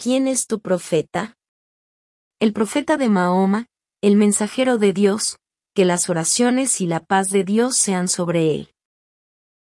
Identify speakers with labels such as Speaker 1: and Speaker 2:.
Speaker 1: ¿quién es tu profeta? El profeta de Mahoma, el mensajero de Dios, que las oraciones y la paz de Dios sean sobre él.